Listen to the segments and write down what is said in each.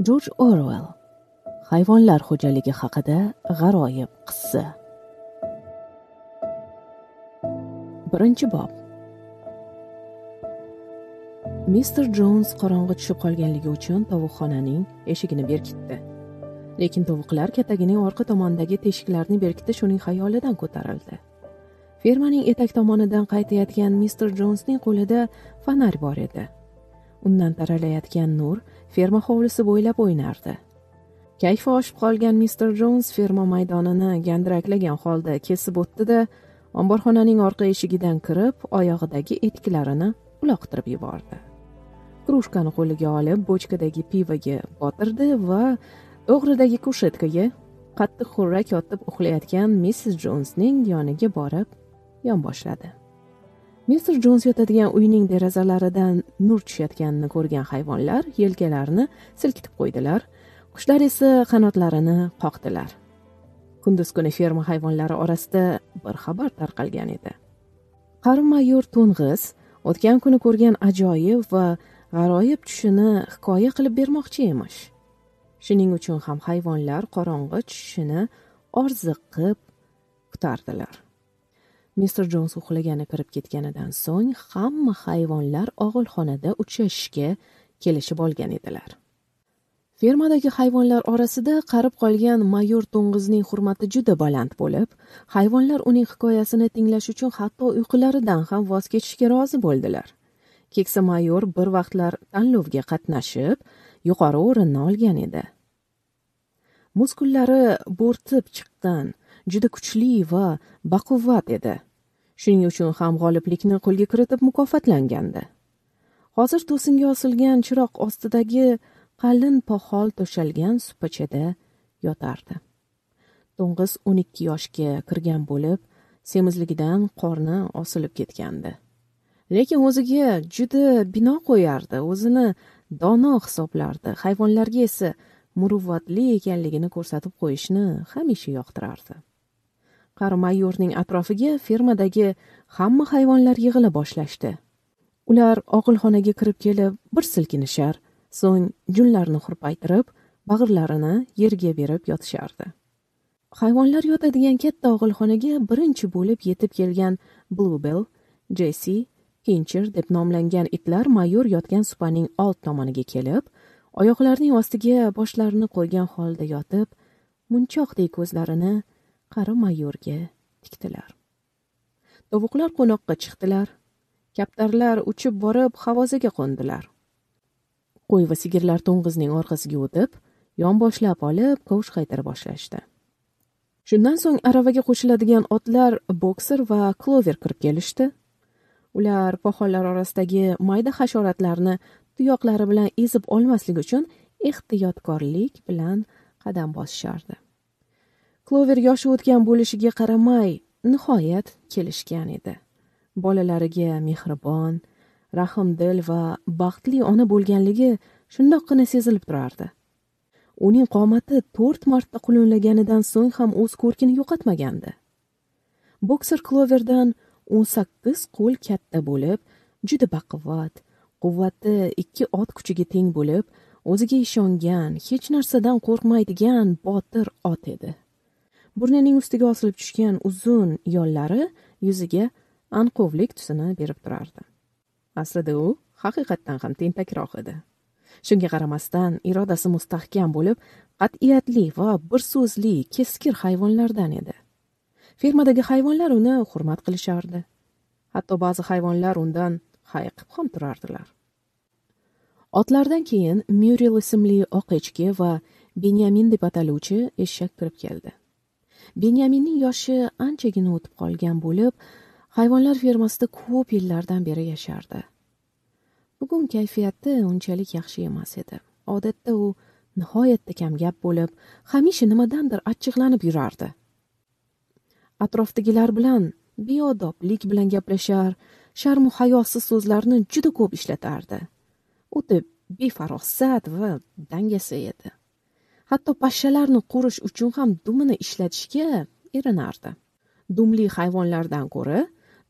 jorj orwell hayvonlar xo'jaligi haqida g'aroyib qissa. Birinchi bob. Mister Jones qorong'i tushib qolganligi uchun tovuqxonaning eshigini berkitdi. Lekin tovuqlar katagining orqa tomonidagi teshiklarni berkitish uning xayolidan ko'tarildi. Fermaning etak tomonidan qaytayotgan mister Jonesning qo'lida fonar bor edi. Undan taralayotgan nur ferma hovlisi bo'ylab o'ynardi. Kayfi oshib qolgan mister jons ferma maydonini gandiraklagan holda kesib o'tdida omborxonaning orqa eshigidan kirib oyog'idagi etiklarini uloqtirib yubordi. Krushkani qo'liga olib bochkadagi pivoga botirdi va o'g'ridagi kushetkaga qattiq xurrak yotib uxlayotgan missis jonsning yoniga borib yonboshladi mister jons yotadigan uyning derazalaridan nur tushayotganini ko'rgan hayvonlar yelkalarini silkitib qo'ydilar. Qushlar esa qanotlarini qoqdilar. Kunduz kuni ferma hayvonlari orasida bir xabar tarqalgan edi. Qari mayor to'ng'iz o'tgan kuni ko'rgan ajoyib va g'aroyib tushini hikoya qilib bermoqchi emish. Shuning uchun ham hayvonlar qorong'i tushishini orziqib kutardilar mister jons uxlagani kirib ketganidan so'ng hamma hayvonlar og'ilxonada uchrashishga kelishib olgan edilar. Fermadagi hayvonlar orasida qarib qolgan mayor to'ng'izning hurmati juda baland bo'lib hayvonlar uning hikoyasini tinglash uchun hatto uyqularidan ham voz kechishga rozi bo'ldilar. Keksa mayor bir vaqtlar tanlovga qatnashib yuqori o'rinni olgan edi. Muskullari bo'rtib chiqqan juda kuchli va baquvvat edi. Shuning uchun ham g'oliblikni qo'lga kiritib mukofotlangandi. Hozir to'singa osilgan chiroq ostidagi qalin poxol to'shalgan supachada yotardi. To'ng'iz o'n ikki yoshga kirgan bo'lib semizligidan qorni osilib ketgandi. Lekin o'ziga juda bino qo'yardi o'zini dono hisoblardi. Hayvonlarga esa muruvvatli ekanligini ko'rsatib qo'yishni hamisha yoqtirardi. Qari mayorning atrofiga fermadagi hamma hayvonlar yig'ila boshlashdi. Ular og'ilxonaga kirib kelib bir silkinishar so'ng junlarini hurpaytirib bag'irlarini yerga berib yotishardi. Hayvonlar yotadigan katta og'ilxonaga birinchi bo'lib yetib kelgan bluebell jessi kincher deb nomlangan itlar mayor yotgan supaning old tomoniga kelib oyoqlarining ostiga boshlarini qo'ygan holda yotib munchoqdek ko'zlarini qari mayorga tikdilar. Tovuqlar qo'noqqa chiqdilar. Kaptarlar uchib borib havoziga qo'ndilar. Qo'y va sigirlar to'ng'izning orqasiga o'tib yonboshlab olib kovush qaytara boshlashdi. Shundan so'ng aravaga qo'shiladigan otlar bokser va klover kirib kelishdi. Ular poxollar orasidagi mayda hasharotlarni tuyoqlari bilan ezib olmaslik uchun ehtiyotkorlik bilan qadam bosishardi. Klover yoshi o'tgan bo'lishiga qaramay nihoyat kelishgan edi. Bolalariga mehribon rahmdil va baxtli ona bo'lganligi shundoqqina sezilib turardi. Uning qomati to'rt marta qulunlaganidan so'ng ham o'z ko'rkini yo'qotmagandi. Bokser kloverdan o'n sakkiz qo'l katta bo'lib juda baquvvat quvvati ikki ot kuchiga teng bo'lib o'ziga ishongan hech narsadan qo'rqmaydigan botir ot edi. Burnining ustiga osilib tushgan uzun yollari yuziga anqovlik tusini berib turardi. Aslida u haqiqatdan ham tentakroq edi. Shunga qaramasdan irodasi mustahkam bo'lib qat'iyatli va bir so'zli keskir hayvonlardan edi. Fermadagi hayvonlar uni hurmat qilishardi. Hatto ba'zi hayvonlar undan hayiqib ham turardilar. Otlardan keyin myuril ismli oq echki va benyamin deb ataluvchi eshak kirib keldi. Benyaminning yoshi anchagina o'tib qolgan bo'lib hayvonlar fermasida ko'p yillardan beri yashardi. Bugun kayfiyati unchalik yaxshi emas edi. Odatda u nihoyatda kamgap bo'lib hamisha nimadandir achchiqlanib yurardi. Atrofdagilar bilan beodoblik bilan gaplashar sharmu hayosiz so'zlarni juda ko'p ishlatardi. O'ta befarosat va dangasa edi. Hatto pashshalarni qurish uchun ham dumini ishlatishga erinardi. Dumli hayvonlardan ko'ra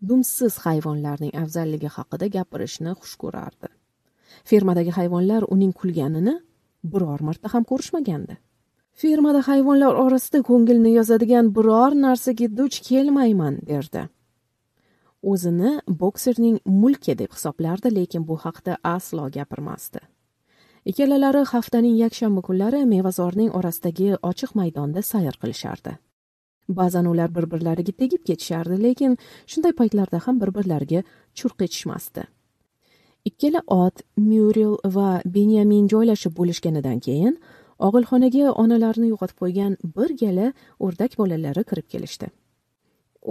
dumsiz hayvonlarning afzalligi haqida gapirishni xush ko'rardi. Fermadagi hayvonlar uning kulganini biror marta ham ko'rishmagandi. Fermada hayvonlar orasida ko'ngilni yozadigan biror narsaga duch kelmayman derdi. O'zini bokserning mulki deb hisoblardi lekin bu haqda aslo gapirmasdi. Ikkalalari haftaning yakshanba kunlari mevazorning orasidagi ochiq maydonda sayr qilishardi. Ba'zan ular bir birlariga tegib ketishardi lekin shunday paytlarda ham bir birlariga churq etishmasdi ikkala ot myuril va benyamin joylashib bo'lishganidan keyin og'ilxonaga onalarini yo'qotib qo'ygan bir gala o'rdak bolalari kirib kelishdi.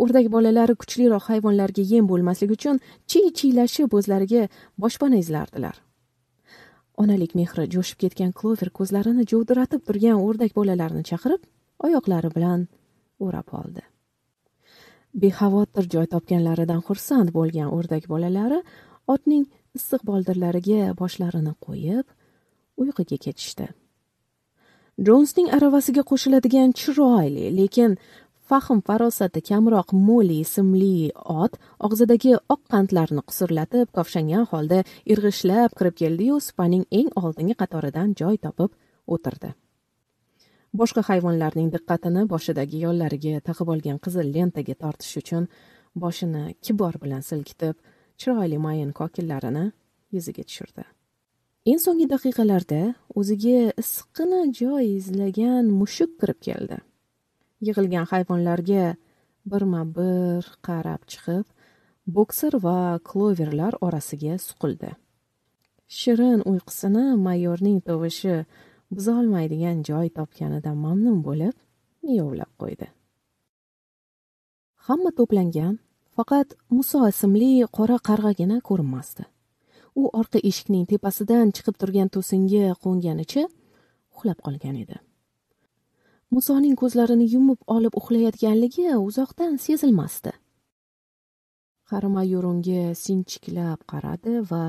O'rdak bolalari kuchliroq hayvonlarga yem bo'lmasligi uchun chiy chiylashib o'zlariga boshpana izlardilar. Onalik mehri jo'shib ketgan klover ko'zlarini jovdiratib turgan o'rdak bolalarni chaqirib oyoqlari bilan o'rab oldi. Bexavotir joy topganlaridan xursand bo'lgan o'rdak bolalari otning issiq boldirlariga boshlarini qo'yib uyquga ketishdi. Jonsning aravasiga qo'shiladigan chiroyli lekin fahm farosati kamroq moli ismli ot og'zidagi oq qandlarni qusurlatib kovshangan holda irg'ishlab kirib keldiyu supaning eng oldingi qatoridan joy topib o'tirdi. Boshqa hayvonlarning diqqatini boshidagi yollariga taqib olgan qizil lentaga tortish uchun boshini kibor bilan silkitib chiroyli mayin kokillarini yuziga tushirdi. Eng so'nggi daqiqalarda o'ziga issiqqina joy izlagan mushuk kirib keldi. Yig'ilgan hayvonlarga birma bir qarab chiqib bokser va kloverlar orasiga suqildi. Shirin uyqusini mayorning tovushi buzolmaydigan joy topganidan mamnun bo'lib miyovlab qo'ydi. Hamma to'plangan faqat muso ismli qora qarg'agina ko'rinmasdi. U orqa eshikning tepasidan chiqib turgan to'singa qo'nganicha uxlab qolgan edi. Musoning ko'zlarini yumib olib uxlayotganligi uzoqdan sezilmasdi. Qari mayor unga sinchiklab qaradi va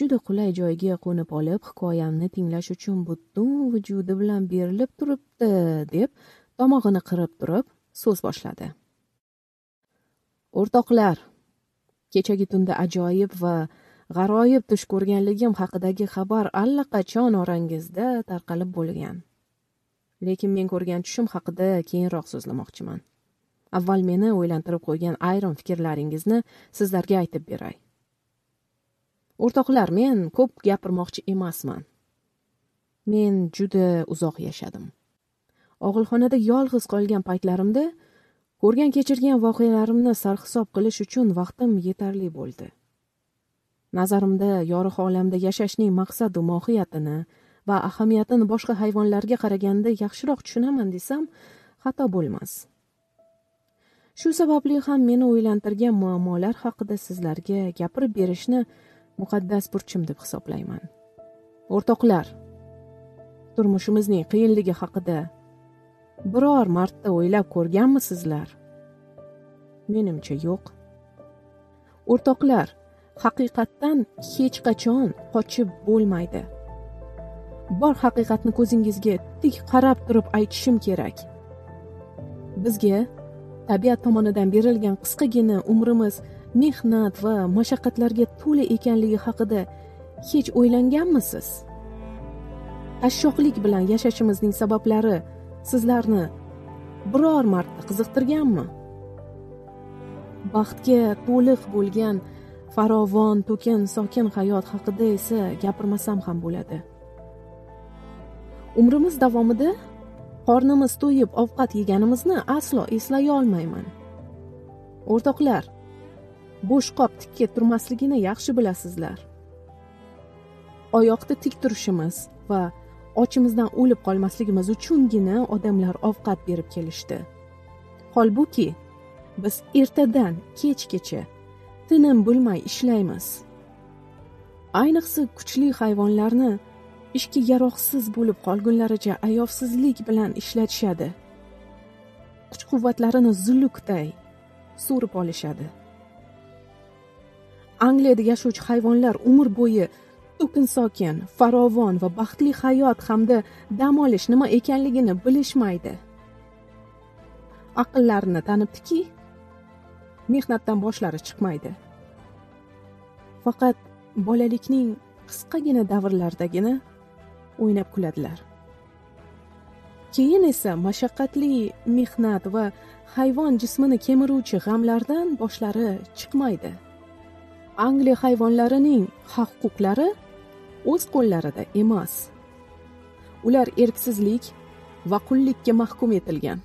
juda qulay joyga qo'nib olib hikoyamni tinglash uchun butun vujudi bilan berilib turibdi deb tomog'ini qirib turib so'z boshladi. O'rtoqlar kechagi tunda ajoyib va g'aroyib tush ko'rganligim haqidagi xabar allaqachon orangizda tarqalib bo'lgan. Lekin men ko'rgan tushim haqida keyinroq so'zlamoqchiman. Avval meni o'ylantirib qo'ygan ayrim fikrlaringizni sizlarga aytib beray. O'rtoqlar men ko'p gapirmoqchi emasman. Men juda uzoq yashadim. Og'ilxonada yolg'iz qolgan paytlarimda ko'rgan kechirgan voqealarimni sarhisob qilish uchun vaqtim yetarli bo'ldi. Nazarimda yorug' olamda yashashning maqsadu mohiyatini va ahamiyatini boshqa hayvonlarga qaraganda yaxshiroq tushunaman desam xato bo'lmas. Shu sababli ham meni o'ylantirgan muammolar haqida sizlarga gapirib berishni muqaddas burchim deb hisoblayman. O'rtoqlar turmushimizning qiyinligi haqida biror marta o'ylab ko'rganmisizlar menimcha yo'q. O'rtoqlar haqiqatdan hech qachon qochib bo'lmaydi. Bor haqiqatni ko'zingizga tik qarab turib aytishim kerak. Bizga tabiat tomonidan berilgan qisqagina umrimiz mehnat va mashaqqatlarga to'la ekanligi haqida hech o'ylanganmisiz? Qashshoqlik bilan yashashimizning sabablari sizlarni biror marta qiziqtirganmi? Baxtga to'liq bo'lgan farovon to'kin sokin hayot haqida esa gapirmasam ham bo'ladi. Umrimiz davomida qornimiz to'yib ovqat yeganimizni aslo eslay olmayman. O'rtoqlar bo'sh qop tikka turmasligini yaxshi bilasizlar. Oyoqda tik turishimiz va ochimizdan o'lib qolmasligimiz uchungina odamlar ovqat berib kelishdi. Holbuki biz ertadan kechgacha tinim bilmay ishlaymiz. Ayniqsa kuchli hayvonlarni ishga yaroqsiz bo'lib qolgunlaricha ayovsizlik bilan ishlatishadi kuch quvvatlarini zulukday so'rib olishadi. Angliyada yashovchi hayvonlar umr bo'yi to'kin sokin farovon va baxtli hayot hamda dam olish nima ekanligini bilishmaydi. Aqllarini tanibdiki mehnatdan boshlari chiqmaydi. Faqat bolalikning qisqagina davrlardagina o'ynab kuladilar. Keyin esa mashaqqatli mehnat va hayvon jismini kemiruvchi g'amlardan boshlari chiqmaydi. Angliya hayvonlarining haq huquqlari o'z qo'llarida emas. Ular erksizlik va qullikka mahkum etilgan.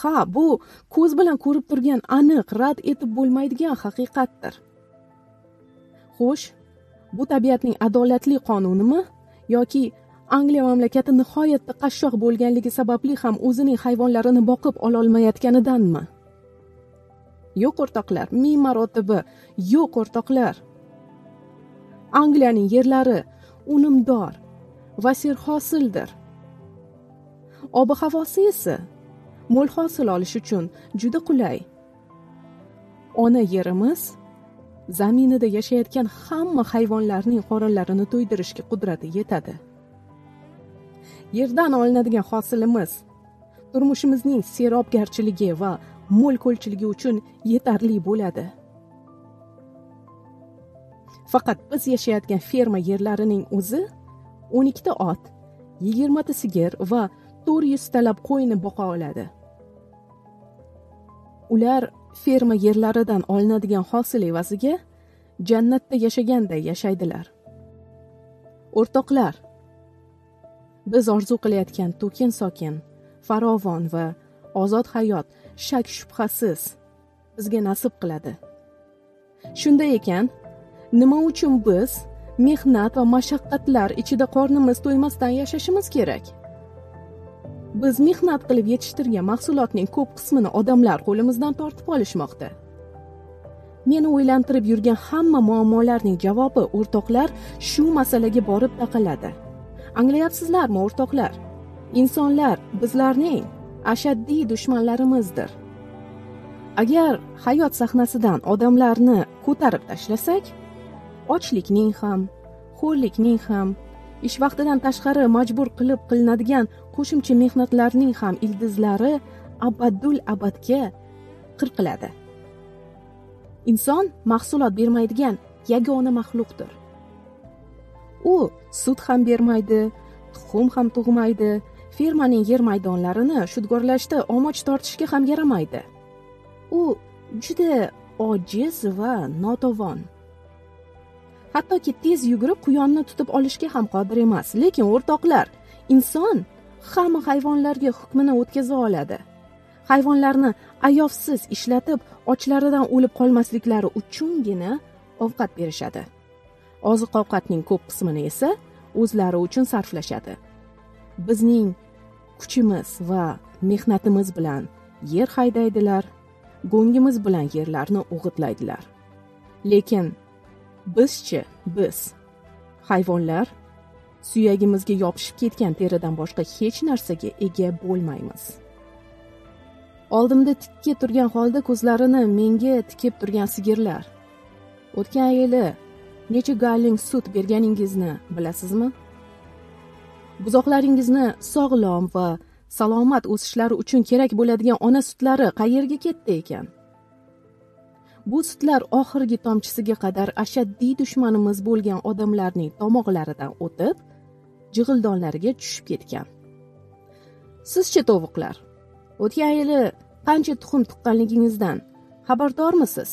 Ha bu ko'z bilan ko'rib turgan aniq rad etib bo'lmaydigan haqiqatdir. Xo'sh bu tabiatning adolatli qonunimi? Yoki angliya mamlakati nihoyatda qashshoq bo'lganligi sababli ham o'zining hayvonlarini boqib ololmayotganidanmi? Yo'q o'rtoqlar. Ming marotaba. Yo'q o'rtoqlar. Angliyaning yerlari unumdor va serhosildir ob havosi esa mo'l hosil olish uchun juda qulay. Ona yerimiz zaminida yashayotgan hamma hayvonlarning qorinlarini to'ydirishga qudrati yetadi. Yerdan olinadigan hosilimiz turmushimizning serobgarchiligi va mo'l ko'lchiligi uchun yetarli bo'ladi. Faqat biz yashayotgan ferma yerlarining o'zi o'n ikkita ot yigirmata sigir va to'rt yuztalab qo'yni boqa oladi. Ular ferma yerlaridan olinadigan hosil evaziga jannatda yashaganday yashaydilar. O'rtoqlar biz orzu qilayotgan to'kin sokin farovon va ozod hayot shak shubhasiz bizga nasib qiladi. Shunday ekan nima uchun biz mehnat va mashaqqatlar ichida qornimiz to'ymasdan yashashimiz kerak? Biz mehnat qilib yetishtirgan mahsulotning ko'p qismini odamlar qo'limizdan tortib olishmoqda. Meni o'ylantirib yurgan hamma muammolarning javobi o'rtoqlar shu masalaga borib taqaladi. Anglayapsizlarmi o'rtoqlar? Insonlar bizlarning ashaddiy dushmanlarimizdir. Agar hayot sahnasidan odamlarni ko'tarib tashlasak ochlikning ham xo'rlikning ham ish vaqtidan tashqari majbur qilib qilinadigan qo'shimcha mehnatlarning ham ildizlari abadul abadga qirqiladi. Inson mahsulot bermaydigan yagona maxluqdir. U sut ham bermaydi tuxum ham tug'maydi fermaning yer maydonlarini shudgorlashda omoch tortishga ham yaramaydi. U juda ojiz va notavon. Hattoki tez yugurib quyonni tutib olishga ham qodir emas lekin o'rtoqlar inson hamma hayvonlarga hukmini o'tkaza oladi. Hayvonlarni ayovsiz ishlatib ochlaridan o'lib qolmasliklari uchungina ovqat berishadi. Oziq ovqatning ko'p qismini esa o'zlari uchun sarflashadi. Bizning kuchimiz va mehnatimiz bilan yer haydaydilar go'ngimiz bilan yerlarni o'g'itlaydilar. Lekin bizchi biz hayvonlar suyagimizga yopishib ketgan teridan boshqa hech narsaga ega bo'lmaymiz. Oldimda tikka turgan holda ko'zlarini menga tikib turgan sigirlar. O'tgan yili necha galling sut berganingizni bilasizmi? Buzoqlaringizni sog'lom va salomat o'sishlari uchun kerak bo'ladigan ona sutlari qayerga ketdi ekan? Bu sutlar oxirgi tomchisiga qadar ashaddiy dushmanimiz bo'lgan odamlarning tomoqlaridan o'tib jig'ildonlariga tushib ketgan. Sizchi tovuqlar o'tgan yili qancha tuxum tuqqanligingizdan xabardormisiz?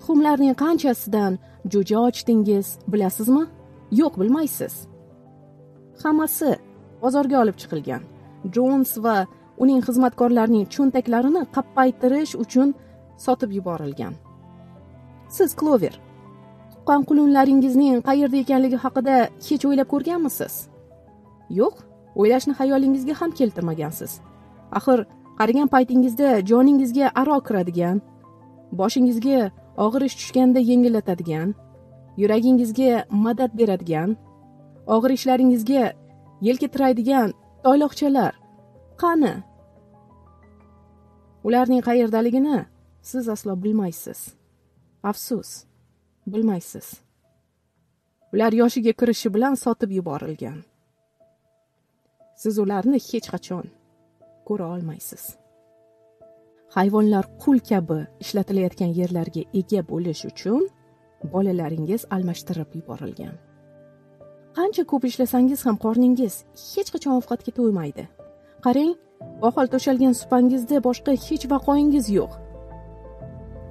Tuxumlarning qanchasidan jo'ja ochdingiz bilasizmi? Yo'q bilmaysiz. Hammasi bozorga olib chiqilgan. Jons va uning xizmatkorlarining cho'ntaklarini qappaytirish uchun sotib yuborilgan. Siz klover tuqqan qulunlaringizning qayerda ekanligi haqida hech o'ylab ko'rganmisiz? Yo'q o'ylashni xayolingizga ham keltirmagansiz. Axir qarigan paytingizda joningizga aro kiradigan boshingizga og'ir ish tushganda yengillatadigan yuragingizga madad beradigan og'ir ishlaringizga yelka tiraydigan toyloqchalar qani? Ularning qayerdaligini siz aslo bilmaysiz. Afsus. Bilmaysiz. Ular yoshiga kirishi bilan sotib yuborilgan. Siz ularni hech qachon ko'ra olmaysiz. Hayvonlar qul kabi ishlatilayotgan yerlarga ega bo'lish uchun bolalaringiz almashtirib yuborilgan. Qancha ko'p ishlasangiz ham qorningiz hech qachon ovqatga to'ymaydi. Qarang ohol to'shalgan supangizda boshqa hech vaqoingiz yo'q.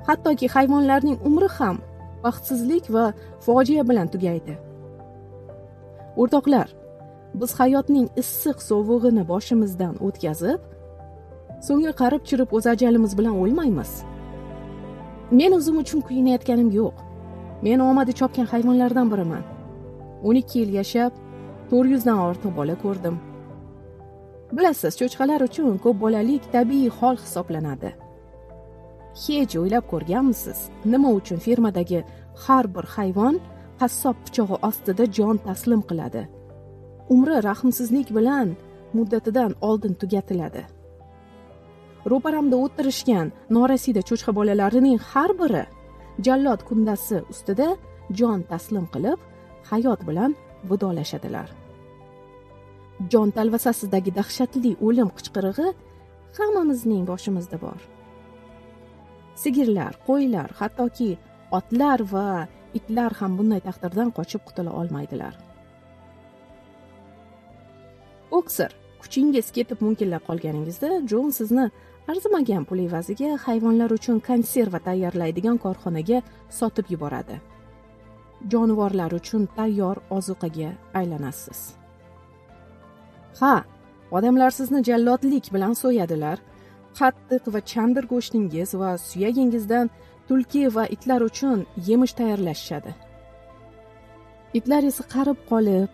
Hattoki hayvonlarning umri ham baxtsizlik va fojia bilan tugaydi. O'rtoqlar biz hayotning issiq sovug'ini boshimizdan o'tkazib so'ngra qarib chirib o'z ajalimiz bilan o'lmaymiz men o'zim uchun kuyinayotganim yo'q. Men omadi chopgan hayvonlardan biriman. O'n ikki yil yashab to'rt yuzdan ortiq bola ko'rdim. Bilasiz cho'chqalar uchun ko'p bolalik tabiiy hol hisoblanadi. Hech o'ylab ko'rganmisiz? Nima uchun fermadagi har bir hayvon qassob pichog'i ostida jon taslim qiladi? Umri rahmsizlik bilan muddatidan oldin tugatiladi. Ro'paramda o'tirishgan norasida cho'chqa bolalarining har biri jallod kundasi ustida jon taslim qilib hayot bilan vidolashadilar. Jon talvasasidagi dahshatli o'lim qichqirig'i hammamizning boshimizda bor. Sigirlar qo'ylar hattoki otlar va itlar ham bunday taqdirdan qochib qutula olmaydilar. Oksir kuchingiz ketib munkillab qolganingizda jon sizni arzimagan pul evaziga hayvonlar uchun konserva tayyorlaydigan korxonaga sotib yuboradi. Jonivorlar uchun tayyor ozuqaga aylanasiz. Ha odamlar sizni jallodlik bilan so'yadilar. Qattiq va chandir go'shtingiz va suyagingizdan tulki va itlar uchun yemish tayyorlashishadi itlar esa qarib qolib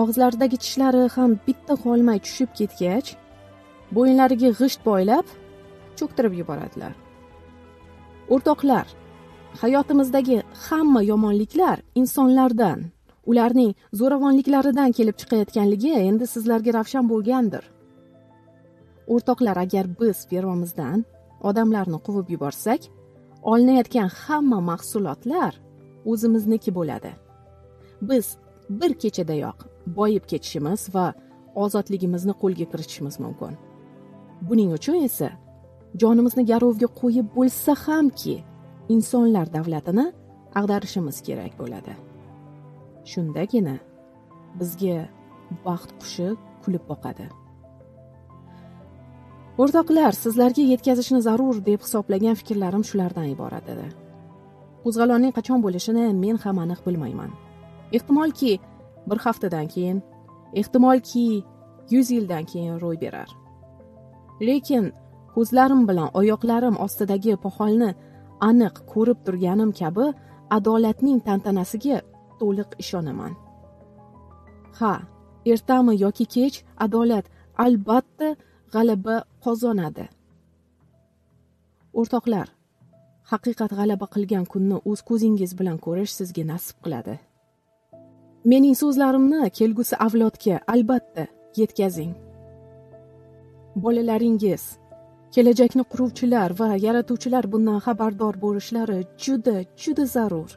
og'izlaridagi tishlari ham bitta qolmay tushib ketgach bo'yinlariga g'isht boylab cho'ktirib yuboradilar. O'rtoqlar hayotimizdagi hamma yomonliklar insonlardan ularning zo'ravonliklaridan kelib chiqayotganligi endi sizlarga ravshan bo'lgandir. O'rtoqlar agar biz fermamizdan odamlarni quvib yuborsak olinayotgan hamma mahsulotlar o'zimizniki bo'ladi. Biz bir kechadayoq boyib ketishimiz va ozodligimizni qo'lga kiritishimiz mumkin. Buning uchun esa jonimizni garovga qo'yib bo'lsa hamki insonlar davlatini ag'darishimiz kerak bo'ladi. Shundagina bizga baxt qushi kulib boqadi. O'rtoqlar sizlarga yetkazishni zarur deb hisoblagan fikrlarim shulardan iborat edi. Qo'zg'alonning qachon bo'lishini men ham aniq bilmayman. Ehtimolki bir haftadan keyin ehtimolki yuz yildan keyin ro'y berar. Lekin ko'zlarim bilan oyoqlarim ostidagi poxolni aniq ko'rib turganim kabi adolatning tantanasiga to'liq ishonaman. Ha ertami yoki kech adolat albatta g'alaba qozonadi. O'rtoqlar haqiqat g'alaba qilgan kunni o'z ko'zingiz bilan ko'rish sizga nasib qiladi. Mening so'zlarimni kelgusi avlodga albatta yetkazing. Bolalaringiz kelajakni quruvchilar va yaratuvchilar bundan xabardor bo'lishlari juda juda zarur.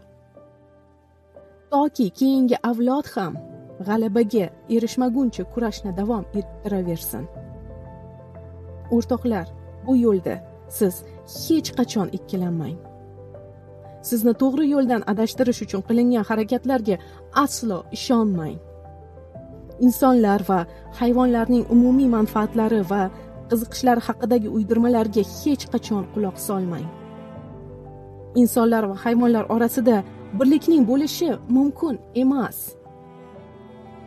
Toki keyingi avlod ham g'alabaga erishmaguncha kurashni davom ettiraversin. O'rtoqlar bu yo'lda siz hech qachon ikkilanmang. Sizni to'g'ri yo'ldan adashtirish uchun qilingan harakatlarga aslo ishonmang. Insonlar va hayvonlarning umumiy manfaatlari va qiziqishlari haqidagi uydirmalarga hech qachon quloq solmang. Insonlar va hayvonlar orasida birlikning bo'lishi mumkin emas.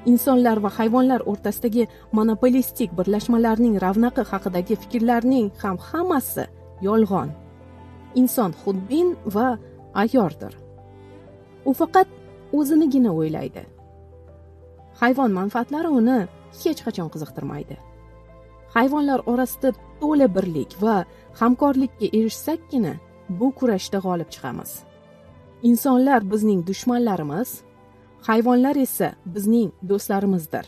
Insonlar va hayvonlar o'rtasidagi monopolistik birlashmalarning ravnaqi haqidagi fikrlarning ham hammasi yolg'on. Inson xudbin va ayyordir. U faqat o'zinigina o'ylaydi. Hayvon manfaatlari uni hech qachon qiziqtirmaydi. Hayvonlar orasida to'la birlik va hamkorlikka erishsakkina bu kurashda g'olib chiqamiz. Insonlar bizning dushmanlarimiz hayvonlar esa bizning do'stlarimizdir.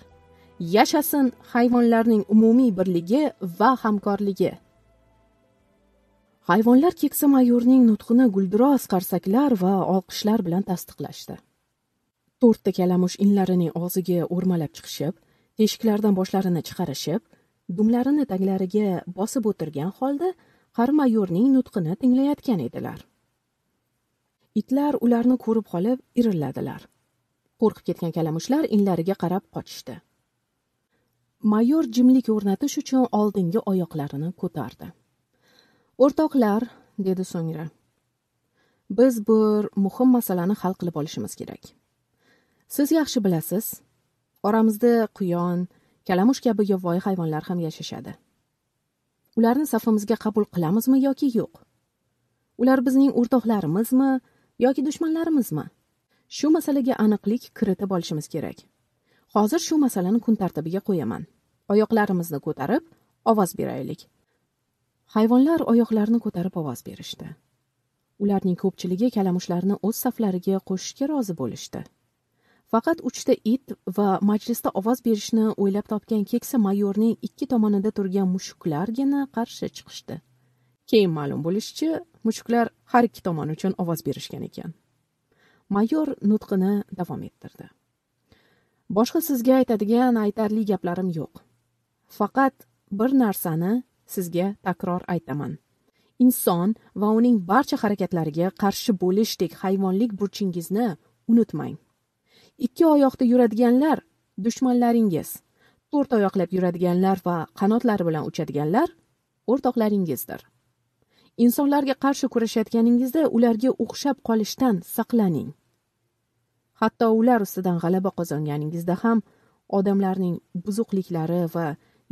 Yashasin hayvonlarning umumiy birligi va hamkorligi. Hayvonlar keksa mayorning nutqini gulduros qarsaklar va olqishlar bilan tasdiqlashdi. To'rtta kalamush inlarining og'ziga o'rmalab chiqishib teshiklardan boshlarini chiqarishib dumlarini taglariga bosib o'tirgan holda qari mayorning nutqini tinglayotgan edilar. Itlar ularni ko'rib qolib irilladilar. Qo'rqib ketgan kalamushlar inlariga qarab qochishdi. Mayor jimlik o'rnatish uchun oldingi oyoqlarini ko'tardi. O'rtoqlar dedi so'ngra biz bir muhim masalani hal qilib olishimiz kerak. Siz yaxshi bilasiz oramizda quyon kalamush kabi yovvoyi hayvonlar ham yashashadi. Ularni safimizga qabul qilamizmi yoki yo'q? Ular bizning o'rtoqlarimizmi yoki dushmanlarimizmi? Shu masalaga aniqlik kiritib olishimiz kerak. Hozir shu masalani kun tartibiga qo'yaman. Oyoqlarimizni ko'tarib ovoz beraylik. Hayvonlar oyoqlarini ko'tarib ovoz berishdi. Ularning ko'pchiligi kalamushlarni o'z saflariga qo'shishga rozi bo'lishdi. Faqat uchta it va majlisda ovoz berishni o'ylab topgan keksa mayorning ikki tomonida turgan mushuklargina qarshi chiqishdi. Keyin ma'lum bo'lishicha mushuklar har ikki tomon uchun ovoz berishgan ekan. Mayor nutqini davom ettirdi. Boshqa sizga aytadigan aytarli gaplarim yo'q. Faqat bir narsani sizga takror aytaman. Inson va uning barcha harakatlariga qarshi bo'lishdek hayvonlik burchingizni unutmang. Ikki oyoqda yuradiganlar dushmanlaringiz to'rt oyoqlab yuradiganlar va qanotlari bilan uchadiganlar o'rtoqlaringizdir. Insonlarga qarshi kurashayotganingizda ularga o'xshab qolishdan saqlaning. Hatto ular ustidan g'alaba qozonganingizda ham odamlarning buzuqliklari va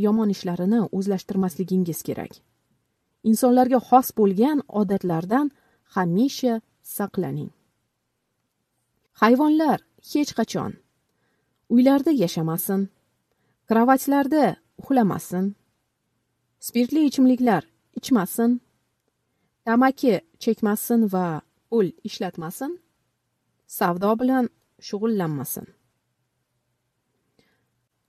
yomon ishlarini o'zlashtirmasligingiz kerak. Insonlarga xos bo'lgan odatlardan hamisha saqlaning. Hayvonlar hech qachon uylarda yashamasin kravatlarda uxlamasin spirtli ichimliklar ichmasin tamaki chekmasin va pul ishlatmasin savdo bilan shug'ullanmasin.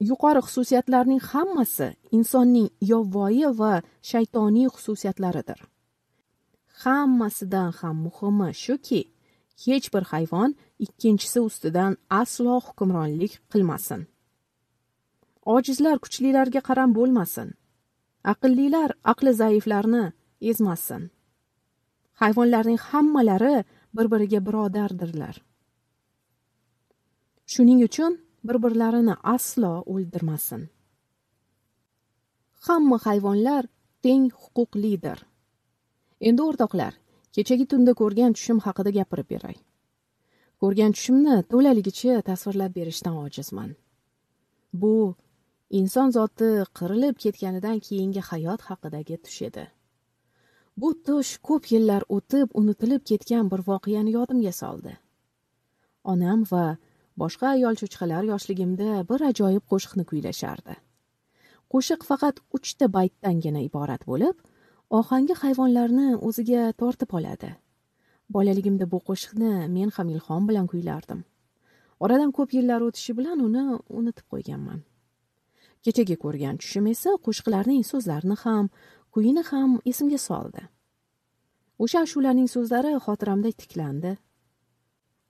Yuqori xususiyatlarning hammasi insonning yovvoyi va shaytoniy xususiyatlaridir. Hammasidan ham muhimi shuki hech bir hayvon ikkinchisi ustidan aslo hukmronlik qilmasin. Ojizlar kuchlilarga qaram bo'lmasin. Aqllilar aqli zaiflarni ezmasin. Hayvonlarning hammalari bir biriga birodardirlar. Shuning uchun bir birlarini aslo o'ldirmasin. Hamma hayvonlar teng huquqlidir. Endi o'rtoqlar kechagi tunda ko'rgan tushim haqida gapirib beray. Ko'rgan tushimni to'laligicha tasvirlab berishdan ojizman. Bu inson zoti qirilib ketganidan keyingi hayot haqidagi tush edi. Bu tush ko'p yillar o'tib unutilib ketgan bir voqeani yodimga soldi. Onam va boshqa ayol cho'chqalar yoshligimda bir ajoyib qo'shiqni kuylashardi. Qo'shiq faqat uchta baytdangina iborat bo'lib ohangi hayvonlarni o'ziga tortib oladi. Bolaligimda bu qo'shiqni men ham ilhom bilan kuylardim. Oradan ko'p yillar o'tishi bilan uni unutib qo'yganman. Kechagi ko'rgan tushim esa qo'shiqlarning so'zlarini ham kuyini ham esimga soldi. O'sha ashulaning so'zlari xotiramda tiklandi.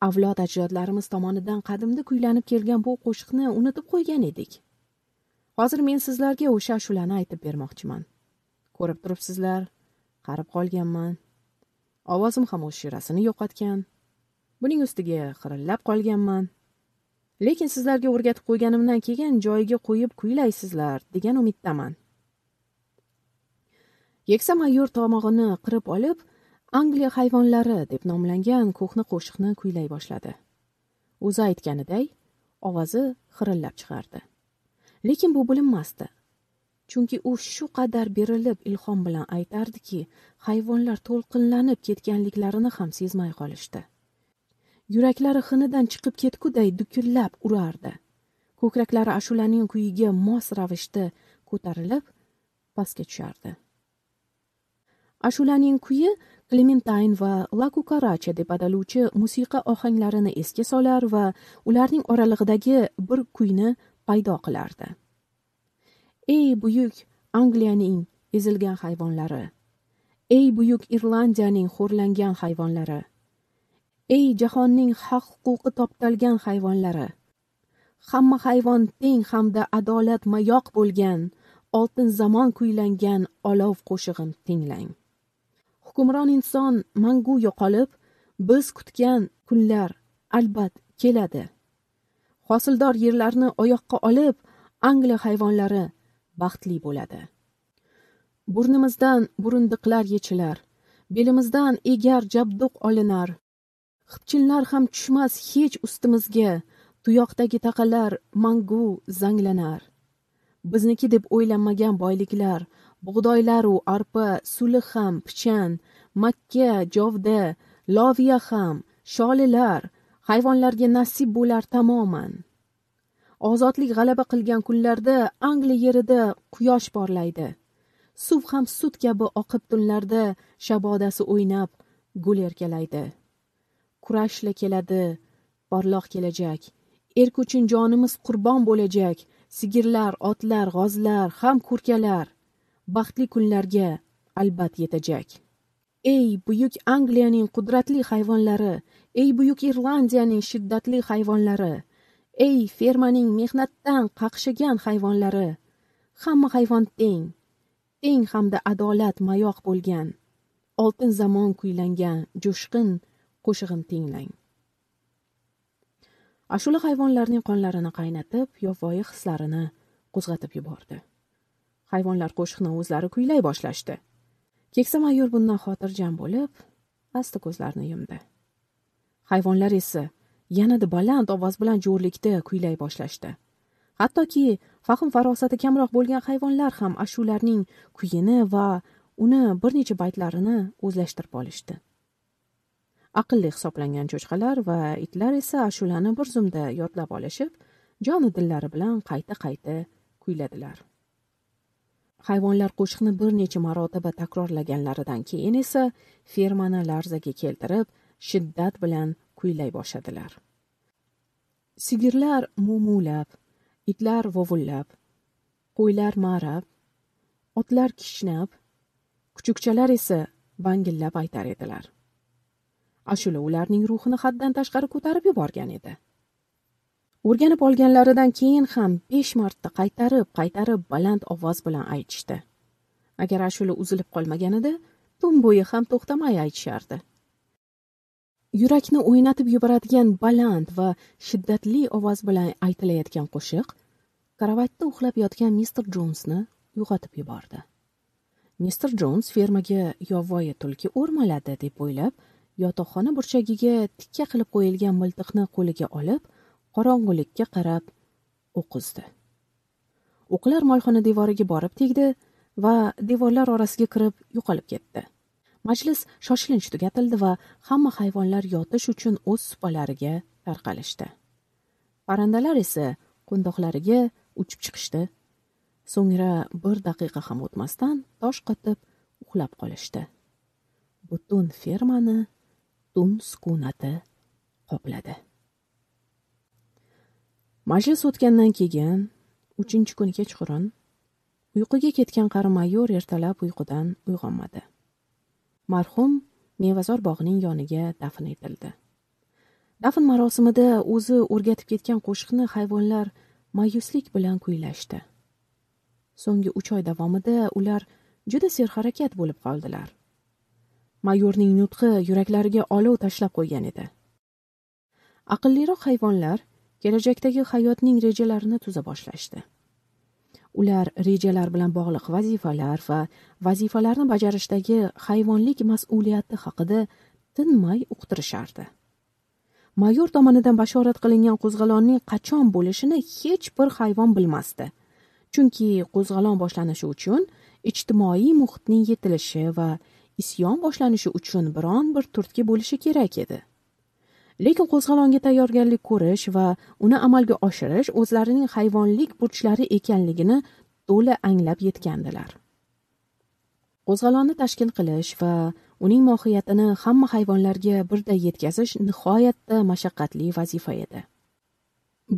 Avlod ajdodlarimiz tomonidan qadimda kuylanib kelgan bu qo'shiqni unutib qo'ygan edik. Hozir men sizlarga o'sha ashulani aytib bermoqchiman. Ko'rib turibsizlar qarib qolganman. Ovozim ham o'z shirasini yo'qotgan. Buning ustiga xirillab qolganman. Lekin sizlarga o'rgatib qo'yganimdan keyin joyiga qo'yib kuylaysizlar degan umiddaman. Keksa mayor tomog'ini qirib olib angliya hayvonlari deb nomlangan ko'hna qo'shiqni kuylay boshladi. O'zi aytganiday ovozi xirillab chiqardi. Lekin bu bilinmasdi. Chunki u shu qadar berilib ilhom bilan aytardiki hayvonlar to'lqinlanib ketganliklarini ham sezmay qolishdi. Yuraklari xinidan chiqib ketguday dukullab urardi. Ko'kraklari ashulaning kuyiga mos ravishda ko'tarilib pastga tushardi. Ashulaning kuyi klementain va la Cucaracha deb ataluvchi musiqa ohanglarini esga solar va ularning oralig'idagi bir kuyni paydo qilardi. Ey buyuk angliyaning ezilgan hayvonlari! Ey buyuk irlandiyaning xo'rlangan hayvonlari! Ey jahonning haq huquqi toptalgan hayvonlari! Hamma hayvon teng hamda adolat mayoq bo'lgan oltin zamon kuylangan olov qo'shig'im tinglang. Hukmron inson mangu yo'qolib biz kutgan kunlar albat keladi. Hosildor yerlarni oyoqqa olib angliya hayvonlari baxtli bo'ladi. Burnimizdan burundiqlar yechilar belimizdan egar jabduq olinar. Xipchinlar ham tushmas hech ustimizga tuyoqdagi taqalar mangu zanglanar. Bizniki deb o'ylanmagan boyliklar bug'doylaru arpa suli ham pichan makka jovda loviya ham sholilar hayvonlarga nasib bo'lar tamoman. Ozodlik g'alaba qilgan kunlarda angliya yerida quyosh porlaydi. Suv ham sut kabi oqib tunlarda shabodasi o'ynab gul erkalaydi. Kurashla keladi porloq kelajak. Erk uchun jonimiz qurbon bo'lajak. Sigirlar otlar g'ozlar ham kurkalar. Baxtli kunlarga albat yetajak. Ey buyuk angliyaning qudratli hayvonlari ey buyuk irlandiyaning shiddatli hayvonlari ey fermaning mehnatdan qaqshagan hayvonlari hamma hayvon teng teng hamda adolat mayoq bo'lgan oltin zamon kuylangan jo'shqin qo'shig'im tinglang ashula hayvonlarning qonlarini qaynatib yovvoyi hislarini qo'zg'atib yubordi. Hayvonlar qo'shiqni o'zlari kuylay boshlashdi. Keksa mayor bundan xotirjam bo'lib asta ko'zlarini yumdi. Hayvonlar esa yanada baland ovoz bilan jo'rlikda kuylay boshlashdi. Hattoki fahm farosati kamroq bo'lgan hayvonlar ham ashularning kuyini va uni bir necha baytlarini o'zlashtirib olishdi. Aqlli hisoblangan cho'chqalar va itlar esa ashulani bir zumda yodlab olishib jonu dillari bilan qayta qayta kuyladilar. Hayvonlar qo'shiqni bir necha marotaba takrorlaganlaridan keyin esa fermani larzaga keltirib shiddat bilan kuylay boshladilar. Sigirlar mumulab itlar vovullab qo'ylar ma'rab otlar kishnab kuchukchalar esa bangillab aytar edilar. Ashula ularning ruhini haddan tashqari ko'tarib yuborgan edi. O'rganib olganlaridan keyin ham besh marta qaytarib qaytarib baland ovoz bilan aytishdi. Agar ashula uzilib qolmaganida tun bo'yi ham to'xtamay aytishardi. Yurakni o'ynatib yuboradigan baland va shiddatli ovoz bilan aytilayotgan qo'shiq karavotda uxlab yotgan mister jonsni uyg'otib yubordi. Mister jons fermaga yovvoyi tulki o'rmaladi deb o'ylab yotoqxona burchagiga tikka qilib qo'yilgan miltiqni qo'liga olib qorong'ulikka qarab o'q uzdi o'qlar molxona devoriga borib tegdi va devorlar orasiga kirib yo'qolib ketdi. Majlis shoshilinch tugatildi va hamma hayvonlar yotish uchun o'z supalariga tarqalishdi. Parrandalar esa qo'ndoqlariga uchib chiqishdi. So'ngra bir daqiqa ham o'tmasdan tosh qotib uxlab qolishdi. Butun fermani tun sukunati qopladi. Majlis o'tgandan keyin uchinchi kuni kechqurun uyquga ketgan qari mayor ertalab uyqudan uyg'onmadi. Marhum mevazor bog'ining yoniga dafn etildi. Dafn marosimida o'zi o'rgatib ketgan qo'shiqni hayvonlar ma'yuslik bilan kuylashdi. So'nggi uch oy davomida ular juda serharakat bo'lib qoldilar. Mayorning nutqi yuraklariga olov tashlab qo'ygan edi. Aqlliroq hayvonlar kelajakdagi hayotning rejalarini tuza boshlashdi. Ular rejalar bilan bog'liq vazifalar va vazifalarni bajarishdagi hayvonlik mas'uliyati haqida tinmay uqtirishardi. Mayor tomonidan bashorat qilingan qo'zg'alonning qachon bo'lishini hech bir hayvon bilmasdi. Chunki qo'zg'alon boshlanishi uchun ijtimoiy muhitning yetilishi va isyon boshlanishi uchun biron bir turtki bo'lishi kerak edi. Lekin qo'zg'olonga tayyorgarlik ko'rish va uni amalga oshirish o'zlarining hayvonlik burchlari ekanligini to'la anglab yetgandilar. Qo'zg'olonni tashkil qilish va uning mohiyatini hamma hayvonlarga birday yetkazish nihoyatda mashaqqatli vazifa edi.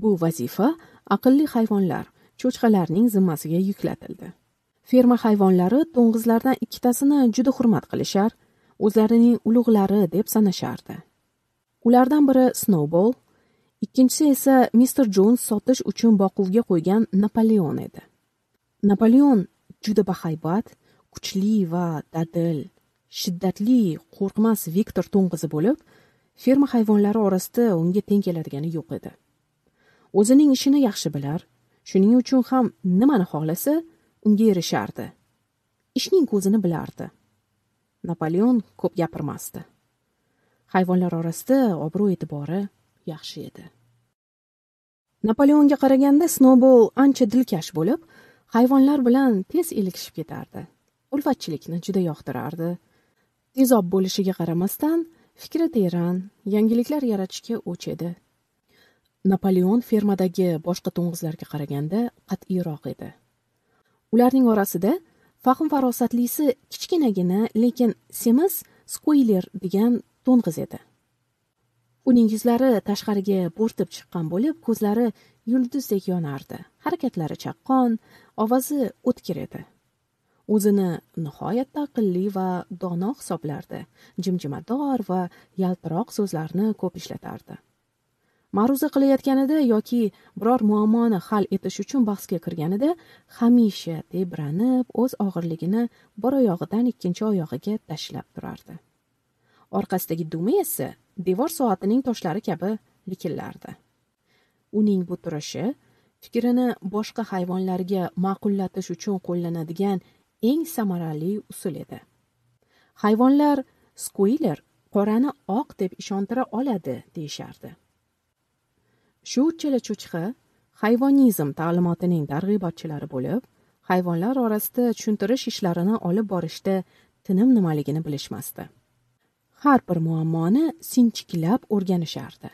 Bu vazifa aqlli hayvonlar cho'chqalarning zimmasiga yuklatildi. Ferma hayvonlari to'ng'izlardan ikkitasini juda hurmat qilishar o'zlarining ulug'lari deb sanashardi. Ulardan biri snowball ikkinchisi esa mister jons sotish uchun boquvga qo'ygan napoleon edi. Napoleon juda bahaybat kuchli va dadil shiddatli qo'rqmas viktor to'ng'izi bo'lib ferma hayvonlari orasida unga teng keladigani yo'q edi. O'zining ishini yaxshi bilar shuning uchun ham nimani xohlasa unga erishardi. Ishning ko'zini bilardi. Napoleon ko'p gapirmasdi. Hayvonlar orasida obro' e'tibori yaxshi edi. Napoleonga qaraganda snobol ancha dilkash bo'lib hayvonlar bilan tez ilikishib ketardi. Ulfatchilikni juda yoqtirardi. Tezob bo'lishiga qaramasdan fikri teran yangiliklar yaratishga o'ch edi. Napoleon fermadagi boshqa to'ng'izlarga qaraganda qat'iyroq edi. Ularning orasida fahm farosatlisi kichkinagina lekin semiz skuiler degan to'ng'iz edi. Uning yuzlari tashqariga bo'rtib chiqqan bo'lib ko'zlari yulduzdek yonardi. Harakatlari chaqqon ovozi o'tkir edi. O'zini nihoyatda aqlli va dono hisoblardi. Jimjimador va yaltiroq so'zlarni ko'p ishlatardi. Ma'ruza qilayotganida yoki biror muammoni hal etish uchun bahsga kirganida hamisha tebranib o'z og'irligini bir oyog'idan ikkinchi oyog'iga tashlab turardi. Orqasidagi dumi esa devor soatining toshlari kabi likillardi. Uning bu turishi fikrini boshqa hayvonlarga ma'qullatish uchun qo'llanadigan eng samarali usul edi. Hayvonlar skuiler qorani oq deb ishontira oladi deyishardi. Shu uchala cho'chqa hayvonizm ta'limotining targ'ibotchilari bo'lib hayvonlar orasida tushuntirish ishlarini olib borishda tinim nimaligini bilishmasdi. Har bir muammoni sinchiklab o'rganishardi.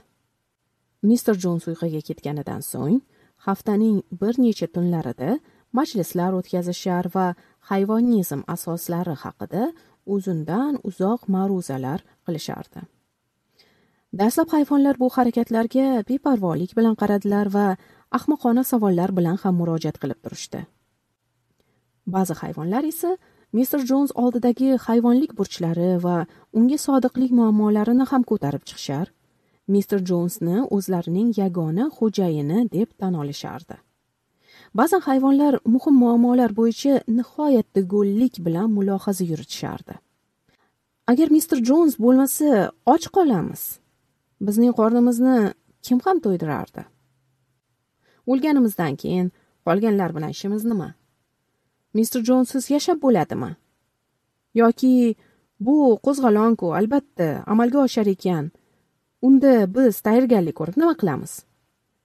Mister jons uyquga ketganidan so'ng haftaning bir necha tunlarida majlislar o'tkazishar va hayvonizm asoslari haqida uzundan uzoq ma'ruzalar qilishardi. Dastlab hayvonlar bu harakatlarga beparvolik bilan qaradilar va ahmoqona savollar bilan ham murojaat qilib turishdi. Ba'zi hayvonlar esa mister jons oldidagi hayvonlik burchlari va unga sodiqlik muammolarini ham ko'tarib chiqishar. Mister jonsni o'zlarining yagona xo'jayini deb tan olishardi. Ba'zan hayvonlar muhim muammolar bo'yicha nihoyatda go'llik bilan mulohaza yuritishardi agar mister jons bo'lmasa och qolamiz. Bizning qornimizni kim ham to'ydirardi? O'lganimizdan keyin qolganlar bilan ishimiz nima? Mister jonsiz yashab bo'ladimi? Yoki bu qo'zg'alonku albatta amalga oshar ekan. Unda biz tayyorgarlik ko'rib nima qilamiz?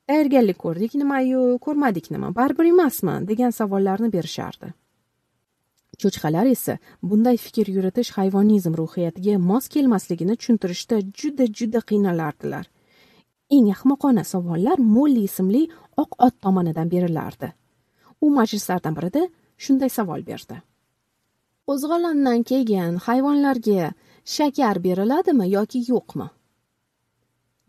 Tayyorgarlik ko'rdik nimayu ko'rmadik nima baribir emasmi? degan savollarni berishardi. Cho'chqalar esa bunday fikr yuritish hayvonizm ruhiyatiga mos kelmasligini tushuntirishda juda juda qiynalardilar. Eng ahmoqona savollar molli ismli oq ot tomonidan berilardi. U majlislardan birida shunday savol berdi. Qo'zg'olondan keyin hayvonlarga shakar beriladimi yoki yo'qmi?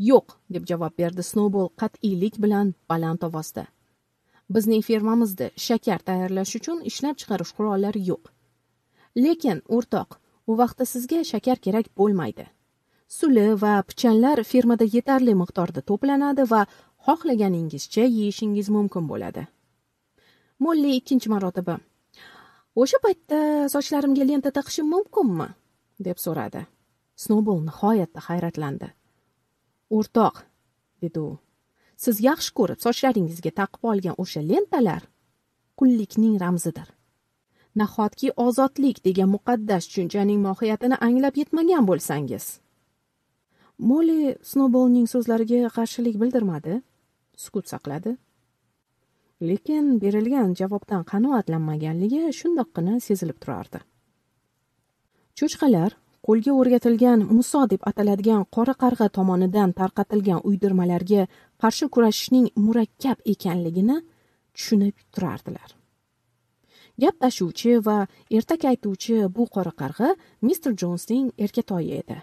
Yo'q deb javob berdi snowball qat'iylik bilan baland ovozda. Bizning fermamizda shakar tayyorlash uchun ishlab chiqarish qurollari yo'q. Lekin o'rtoq u vaqtda sizga shakar kerak bo'lmaydi. Suli va pichanlar fermada yetarli miqdorda to'planadi va xohlaganingizcha yeyishingiz mumkin bo'ladi molli ikkinchi marotaba. O'sha paytda sochlarimga lenta taqishim mumkinmi? deb so'radi. Snoubol nihoyatda hayratlandi. O'rtoq dedi u siz yaxshi ko'rib sochlaringizga taqib olgan o'sha lentalar qullikning ramzidir. Nahotki ozodlik degan muqaddas tushunchaning mohiyatini anglab yetmagan bo'lsangiz? Molli snoubolning so'zlariga qarshilik bildirmadi. Sukut saqladi. Lekin berilgan javobdan qanoatlanmaganligi shundoqqina sezilib turardi. Cho'chqalar qo'lga o'rgatilgan muso deb ataladigan qora qarg'a tomonidan tarqatilgan uydirmalarga qarshi kurashishning murakkab ekanligini tushunib turardilar. Gap tashuvchi va ertak aytuvchi bu qora qarg'a mister jonsning erkatoyi edi.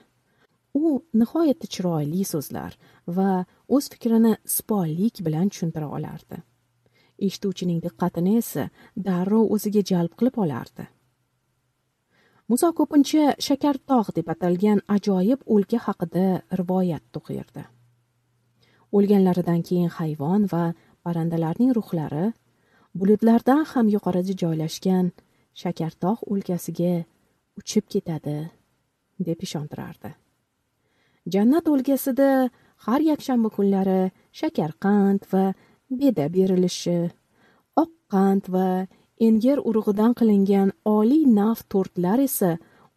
U nihoyatda chiroyli so'zlar va o'z fikrini sipollik bilan tushuntira olardi. Eshituvchining diqqatini esa darrov o'ziga jalb qilib olardi. Muso ko'pincha shakartog' deb atalgan ajoyib o'lka haqida rivoyat to'qirdi. O'lganlaridan keyin hayvon va parrandalarning ruhlari bulutlardan ham yuqorida joylashgan shakartog' o'lkasiga uchib ketadi deb ishontirardi. Jannat o'lkasida har yakshanba kunlari shakarqand va beda berilishi oq qand va enger urug'idan qilingan oliy nav tortlar esa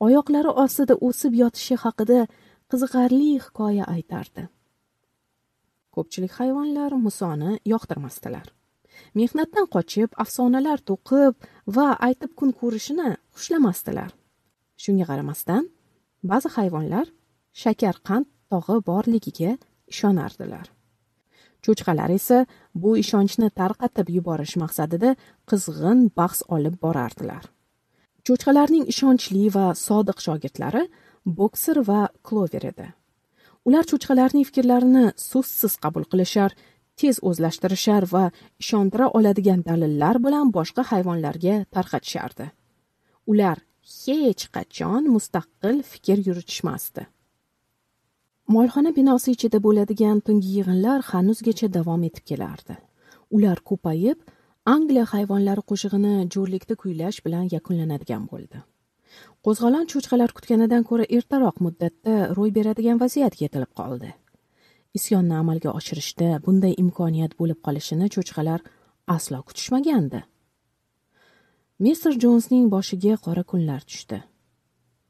oyoqlari ostida o'sib yotishi haqida qiziqarli hikoya aytardi. Ko'pchilik hayvonlar musoni yoqtirmasdilar. Mehnatdan qochib afsonalar to'qib va aytib kun ko'rishini xushlamasdilar shunga qaramasdan ba'zi hayvonlar shakar qand tog'i borligiga ishonardilar. Cho'chqalar esa bu ishonchni tarqatib yuborish maqsadida qizg'in bahs olib borardilar. Cho'chqalarning ishonchli va sodiq shogirdlari bokser va klover edi. Ular cho'chqalarning fikrlarini so'zsiz qabul qilishar tez o'zlashtirishar va ishontira oladigan dalillar bilan boshqa hayvonlarga tarqatishardi. Ular hech qachon mustaqil fikr yuritishmasdi. Molxona binosi ichida bo'ladigan tungi yig'inlar hanuzgacha davom etib kelardi. Ular ko'payib angliya hayvonlari qo'shig'ini jo'rlikda kuylash bilan yakunlanadigan bo'ldi. Qo'zg'olon cho'chqalar kutganidan ko'ra ertaroq muddatda ro'y beradigan vaziyat yetilib qoldi. Isyonni amalga oshirishda bunday imkoniyat bo'lib qolishini cho'chqalar aslo kutishmagandi. Mister jonsning boshiga qora kunlar tushdi.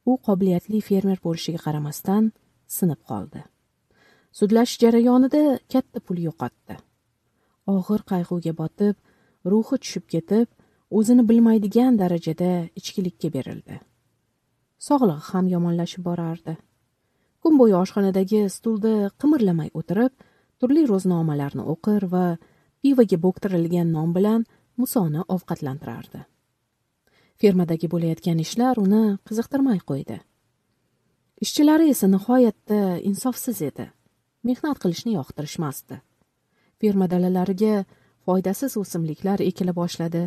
U qobiliyatli fermer bo'lishiga qaramasdan sinib qoldi. Sudlash jarayonida katta pul yo'qotdi. Og'ir qayg'uga botib ruhi tushib ketib o'zini bilmaydigan darajada ichkilikka berildi. Sog'lig'i ham yomonlashib borardi. Kun bo'yi oshxonadagi stulda qimirlamay o'tirib turli ro'znomalarni o'qir va pivoga bo'ktirilgan non bilan musoni ovqatlantirardi. Fermadagi bo'layotgan ishlar uni qiziqtirmay qo'ydi. Ishchilari esa nihoyatda insofsiz edi. Mehnat qilishni yoqtirishmasdi. Ferma dalalariga foydasiz o'simliklar ekila boshladi.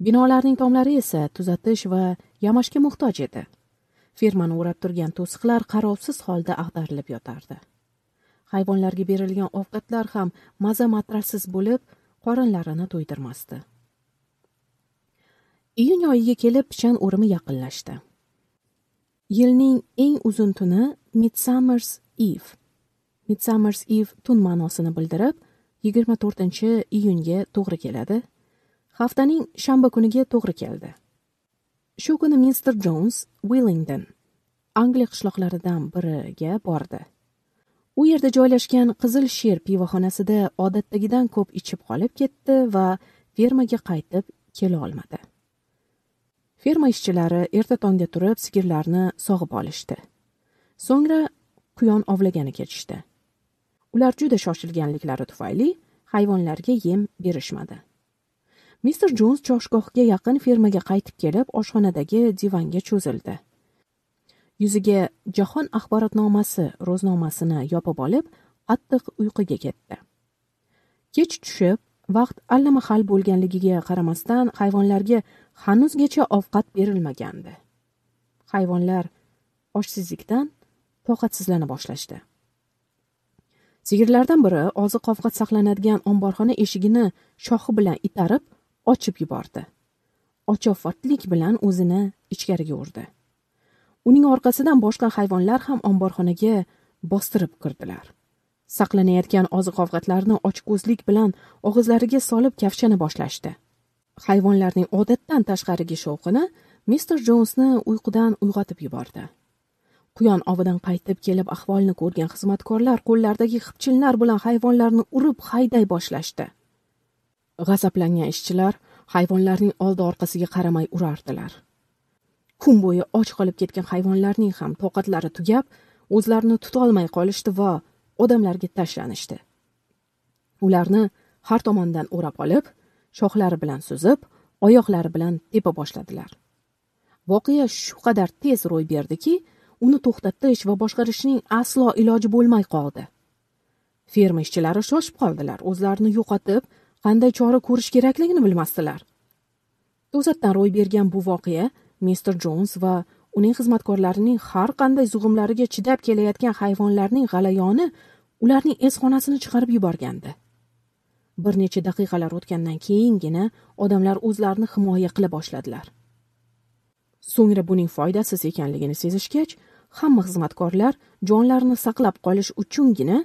Binolarning tomlari esa tuzatish va yamashga muhtoj edi. Fermani o'rab turgan to'siqlar qarovsiz holda ag'darilib yotardi. Hayvonlarga berilgan ovqatlar ham maza matrassiz bo'lib qorinlarini to'ydirmasdi. Iyun oyiga kelib pichan o'rimi yaqinlashdi. Yilning eng uzun tuni midsummers eve. Midsummers eve tun ma'nosini bildirib yigirma to'rtinchi iyunga to'g'ri keladi. Haftaning shanba kuniga to'g'ri keldi. Shu kuni mister jons willingdon angliya qishloqlaridan biriga bordi. U yerda joylashgan qizil sher pivoxonasida odatdagidan ko'p ichib qolib ketdi va fermaga qaytib kela olmadi. Ferma ishchilari erta tongda turib sigirlarni sog'ib olishdi. So'ngra quyon ovlagani ketishdi. Ular juda shoshilganliklari tufayli hayvonlarga yem berishmadi. Mister jons choshgohga yaqin fermaga qaytib kelib oshxonadagi divanga cho'zildi. Yuziga jahon axborotnomasi ro'znomasini yopib olib qattiq uyquga ketdi. Kech tushib vaqt allamahal bo'lganligiga qaramasdan hayvonlarga hanuzgacha ovqat berilmagandi. Hayvonlar ochsizlikdan toqatsizlana boshlashdi. Sigirlardan biri oziq ovqat saqlanadigan omborxona eshigini shoxi bilan itarib ochib yubordi. Ochofatlik bilan o'zini ichkariga urdi. Uning orqasidan boshqa hayvonlar ham omborxonaga bostirib kirdilar. Saqlanayotgan oziq ovqatlarni ochko'zlik bilan og'izlariga solib kavshana boshlashdi. Hayvonlarning odatdan tashqarigi shovqini mister jonsni uyqudan uyg'otib yubordi. Quyon ovidan qaytib kelib ahvolni ko'rgan xizmatkorlar qo'llaridagi xipchinlar bilan hayvonlarni urib hayday boshlashdi. G'azablangan ishchilar hayvonlarning oldi orqasiga qaramay urardilar. Kun bo'yi och qolib ketgan hayvonlarning ham toqatlari tugab o'zlarini tutolmay qolishdi va odamlarga tashlanishdi. Ularni har tomondan o'rab olib shoxlari bilan suzib oyoqlari bilan tepa boshladilar. Voqea shu qadar tez ro'y berdiki uni to'xtatish va boshqarishning aslo iloji bo'lmay qoldi. Ferma ishchilari shoshib qoldilar o'zlarini yo'qotib qanday chora ko'rish kerakligini bilmasdilar. To'satdan ro'y bergan bu voqea mister jons va uning xizmatkorlarining har qanday zug'umlariga chidab kelayotgan hayvonlarning g'alayoni ularning esxonasini chiqarib yuborgandi. Bir necha daqiqalar o'tgandan keyingina odamlar o'zlarini himoya qila boshladilar. So'ngra buning foydasiz ekanligini sezishgach hamma xizmatkorlar jonlarini saqlab qolish uchungina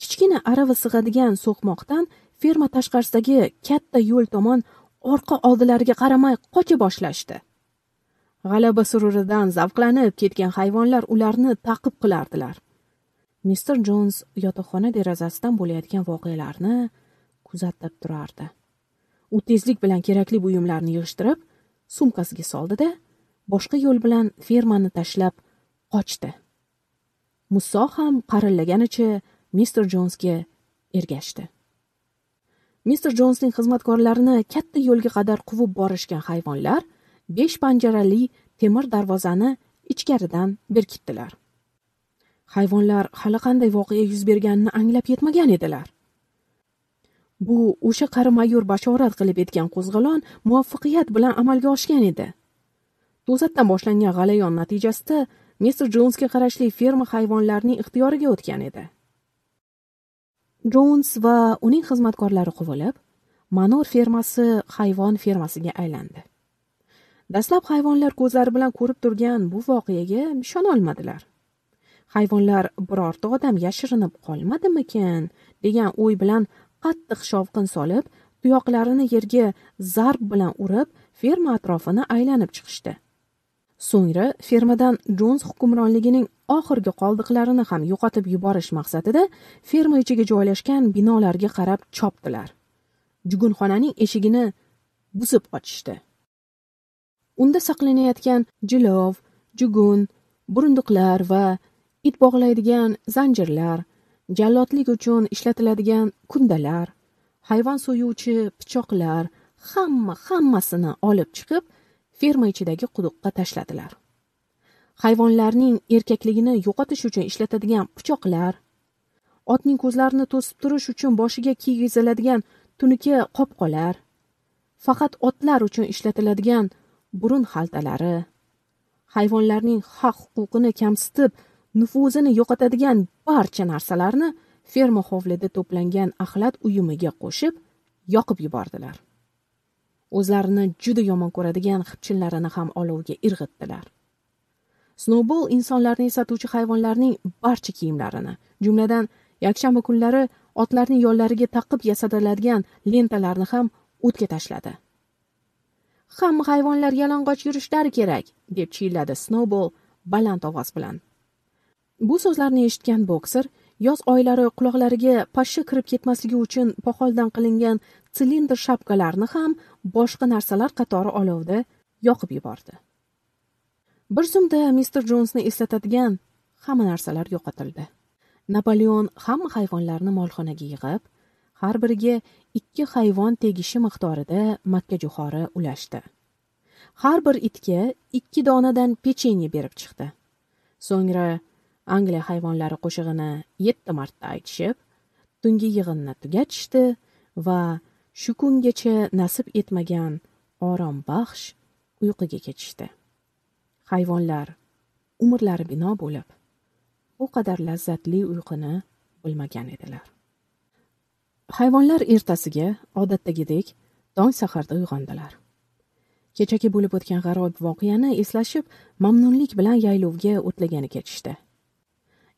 kichkina arava sig'adigan so'qmoqdan ferma tashqarisidagi katta yo'l tomon orqa oldilariga qaramay qocha boshlashdi. G'alaba sururidan zavqlanib ketgan hayvonlar ularni taqib qilardilar. Mister jons yotoqxona derazasidan bo'layotgan voqealarni kuzatib turardi. U tezlik bilan kerakli buyumlarni yig'ishtirib sumkasiga soldida boshqa yo'l bilan fermani tashlab qochdi. Musso ham qarillaganicha mister jonsga ergashdi. Mister jonsning xizmatkorlarini katta yo'lga qadar quvib borishgan hayvonlar besh panjarali temir darvozani ichkaridan berkitdilar. Hayvonlar hali qanday voqea yuz berganini anglab yetmagan edilar. Bu o'sha qari mayor bashorat qilib etgan qo'zg'olon muvaffaqiyat bilan amalga oshgan edi. To'satdan boshlangan g'alayon natijasida mister jonsga qarashli ferma hayvonlarning ixtiyoriga o'tgan edi. Jons va uning xizmatkorlari quvilib manor fermasi hayvon fermasiga aylandi. Dastlab hayvonlar ko'zlari bilan ko'rib turgan bu voqeaga ishonolmadilar. Hayvonlar birorta odam yashirinib qolmadimikan degan o'y bilan qattiq shovqin solib tuyoqlarini yerga zarb bilan urib ferma atrofini aylanib chiqishdi. So'ngra fermadan jons hukmronligining oxirgi qoldiqlarini ham yo'qotib yuborish maqsadida ferma ichiga joylashgan binolarga qarab chopdilar. Jugunxonaning eshigini buzib ochishdi unda saqlanayotgan jilov jugun burunduqlar va it bog'laydigan zanjirlar jallodlik uchun ishlatiladigan kundalar hayvon so'yuvchi pichoqlar hamma hammasini olib chiqib ferma ichidagi quduqqa tashladilar. Hayvonlarning erkakligini yo'qotish uchun ishlatadigan pichoqlar otning ko'zlarini to'sib turish uchun boshiga kiygiziladigan tunuka qopqolar faqat otlar uchun ishlatiladigan burun xaltalari hayvonlarning haq huquqini kamsitib nufuzini yo'qotadigan barcha narsalarni ferma hovlida to'plangan axlat uyumiga qo'shib yoqib yubordilar. O'zlarini juda yomon ko'radigan xipchinlarini ham olovga irg'itdilar. Snowball insonlarni eslatuvchi hayvonlarning barcha kiyimlarini jumladan yakshanba kunlari otlarning yollariga taqib yasatiladigan lentalarni ham o'tga tashladi. Hamma hayvonlar yalang'och yurishlari kerak deb chiyilladi snowball baland ovoz bilan. Bu so'zlarni eshitgan bokser yoz oylari quloqlariga pashsha kirib ketmasligi uchun poxoldan qilingan silindr shapkalarni ham boshqa narsalar qatori olovda yoqib yubordi. Bir zumda mister jonsni eslatadigan hamma narsalar yo'qotildi. Napoleon hamma hayvonlarni molxonaga yig'ib har biriga ikki hayvon tegishi miqdorida makkajo'xori ulashdi. Har bir itga ikki donadan pechenye berib chiqdi. So'ngra angliya hayvonlari qo'shig'ini yetti marta aytishib tungi yig'inni tugatishdi va shu kungacha nasib etmagan orombaxsh uyquga ketishdi. Hayvonlar umrlari bino bo'lib bu qadar lazzatli uyquni bilmagan edilar. Hayvonlar ertasiga odatdagidek tong saharda uyg'ondilar. Kechagi bo'lib o'tgan g'aroyib voqeani eslashib mamnunlik bilan yaylovga o'tlagani ketishdi.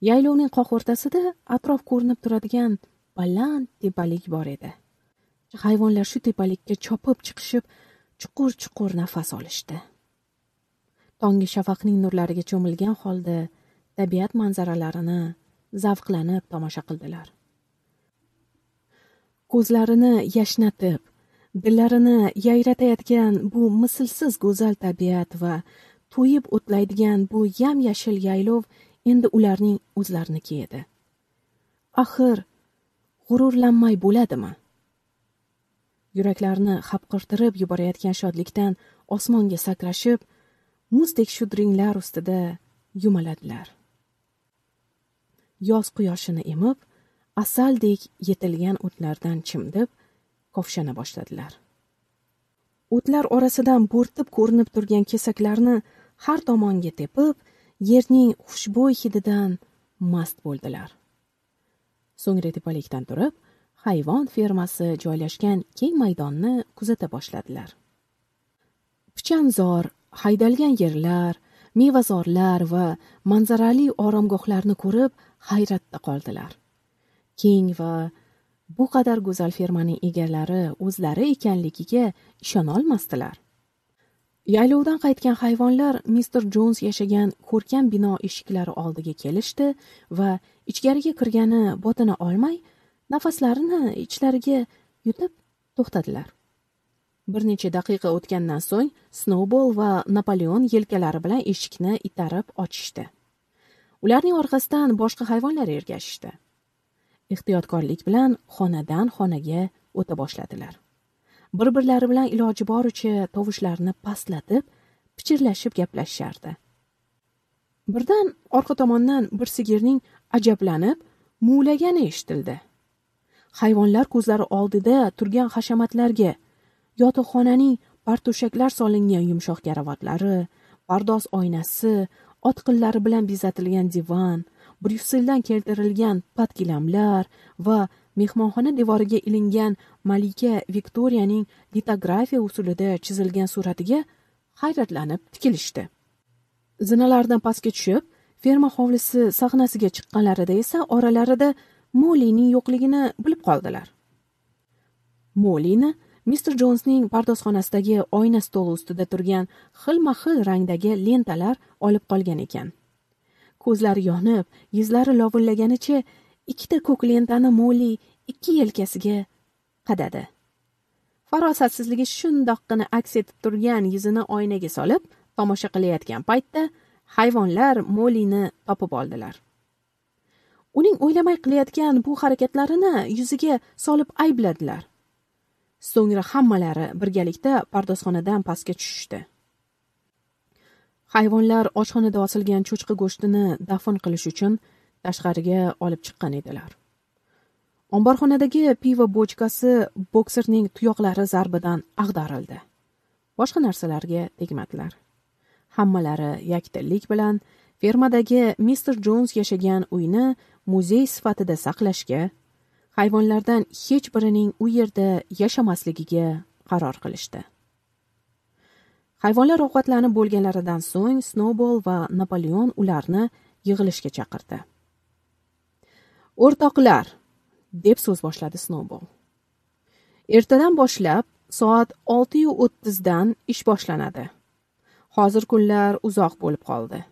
Yaylovning qoq o'rtasida atrof ko'rinib turadigan baland tepalik bor edi. Hayvonlar shu tepalikka chopib chiqishib chuqur chuqur nafas olishdi. Tonggi shafaqning nurlariga cho'milgan holda tabiat manzaralarini zavqlanib tomosha qildilar. Ko'zlarini yashnatib dillarini yayratayotgan bu mislsiz go'zal tabiat va to'yib o'tlaydigan bu yam yashil yaylov endi ularning o'zlariniki edi axir g'ururlanmay bo'ladimi? Yuraklarni hapqirtirib yuborayotgan shodlikdan osmonga sakrashib muzdek shudringlar ustida yumaladilar. Yoz quyoshini emib asaldek yetilgan o'tlardan chimdib kovshana boshladilar. O'tlar orasidan bo'rtib ko'rinib turgan kesaklarni har tomonga tepib yerning xushbo'y hididan mast bo'ldilar. So'ngra tepalikdan turib hayvon fermasi joylashgan keng maydonni kuzata boshladilar. Pichanzor haydalgan yerlar mevazorlar va manzarali oromgohlarni ko'rib hayratda qoldilar. Keng va bu qadar go'zal fermaning egalari o'zlari ekanligiga ishonolmasdilar. Yaylovdan qaytgan hayvonlar mister jons yashagan ko'rkam bino eshiklari oldiga kelishdi va ichkariga kirgani botina olmay nafaslarini ichlariga yutib to'xtadilar. Bir necha daqiqa o'tgandan so'ng snowball va napoleon yelkalari bilan eshikni itarib ochishdi. Ularning orqasidan boshqa hayvonlar ergashishdi. Ehtiyotkorlik bilan xonadan xonaga o'ta boshladilar. Bir birlari bilan iloji boricha tovushlarni pastlatib pichirlashib gaplashishardi birdan orqa tomondan bir sigirning ajablanib muvlagani eshitildi. Hayvonlar ko'zlari oldida turgan hashamatlarga yotoqxonaning parto'shaklar solingan yumshoq karavotlari pardoz oynasi otqinlari bilan bezatilgan divan bryusseldan keltirilgan patgilamlar va mehmonxona devoriga ilingan malika viktoriyaning litografiya usulida chizilgan suratiga hayratlanib tikilishdi. Zinalardan pastga tushib ferma hovlisi sahnasiga chiqqanlarida esa oralarida molining yo'qligini bilib qoldilar. Molini mister jonsning pardozxonasidagi oyna stoli ustida turgan xilma xil rangdagi lentalar olib qolgan ekan. Ko'zlari yonib yuzlari lovullaganicha ikkita ko'k lentani moli ikki yelkasiga qadadi. Farosatsizligi shundoqqina aks etib turgan yuzini oynaga solib tomosha qilayotgan paytda hayvonlar molini topib oldilar. Uning o'ylamay qilayotgan bu harakatlarini yuziga solib aybladilar. So'ngra hammalari birgalikda pardozxonadan pastga tushishdi. Hayvonlar oshxonada osilgan cho'chqa go'shtini dafn qilish uchun tashqariga olib chiqqan edilar. Omborxonadagi pivo bochkasi bokserning tuyoqlari zarbidan ag'darildi. Boshqa narsalarga tegmadilar. Hammalari yakdillik bilan fermadagi mister jons yashagan uyni muzey sifatida saqlashga hayvonlardan hech birining u yerda yashamasligiga qaror qilishdi. Hayvonlar ovqatlanib bo'lganlaridan so'ng snowball va napoleon ularni yig'ilishga chaqirdi. O'rtoqlar deb so'z boshladi snowball. Ertadan boshlab soat oltiyu o'ttizdan ish boshlanadi. Hozir kunlar uzoq bo'lib qoldi.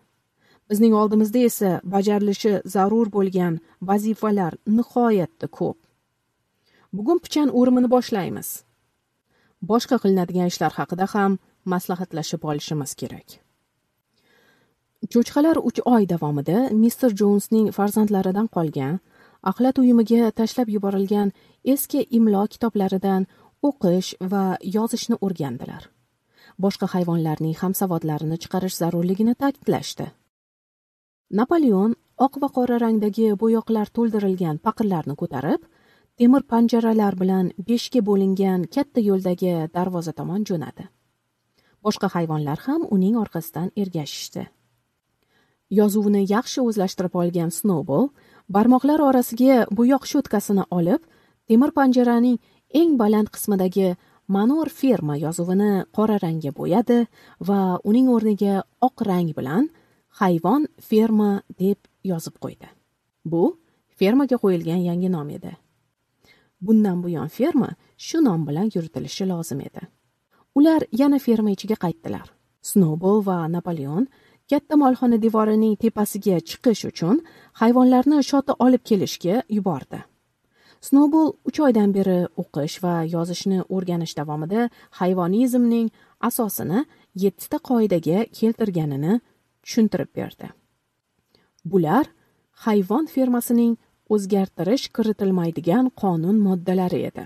Bizning oldimizda esa bajarilishi zarur bo'lgan vazifalar nihoyatda ko'p. Bugun pichan o'rimini boshlaymiz. Boshqa qilinadigan ishlar haqida ham maslahatlashib olishimiz kerak. Cho'chqalar uch oy davomida mister jonsning farzandlaridan qolgan axlat uyumiga tashlab yuborilgan eski imlo kitoblaridan o'qish va yozishni o'rgandilar. Boshqa hayvonlarning ham savodlarini chiqarish zarurligini ta'kidlashdi. Napoleon oq va qora rangdagi bo'yoqlar to'ldirilgan paqirlarni ko'tarib temir panjaralar bilan beshga bo'lingan katta yo'ldagi darvoza tomon jo'nadi. Boshqa hayvonlar ham uning orqasidan ergashishdi. Yozuvni yaxshi o'zlashtirib olgan snowball barmoqlar orasiga bo'yoq sho'tkasini olib temir panjaraning eng baland qismidagi manor ferma yozuvini qora rangga bo'yadi va uning o'rniga oq rang bilan hayvon ferma deb yozib qo'ydi. Bu fermaga qo'yilgan yangi nom edi. Bundan buyon ferma shu nom bilan yuritilishi lozim edi. Ular yana ferma ichiga qaytdilar. Snowball va napoleon katta molxona devorining tepasiga chiqish uchun hayvonlarni shoti olib kelishga yubordi. Snowball uch oydan beri o'qish va yozishni o'rganish davomida hayvonizmning asosini yettita qoidaga keltirganini tushuntirib berdi. Bular hayvon fermasining o'zgartirish kiritilmaydigan qonun moddalari edi.